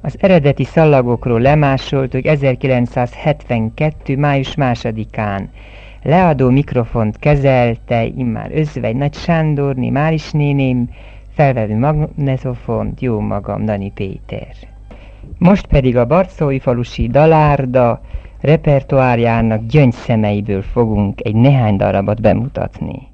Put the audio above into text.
Az eredeti szallagokról lemásoltuk 1972. május másodikán. Leadó mikrofont kezelte immár Özvegy Nagy Sándorni, Máris néném, felvevő magnetofont, jó magam, Dani Péter. Most pedig a Barcói falusi dalárda repertoárjának gyöngyszemeiből fogunk egy néhány darabot bemutatni.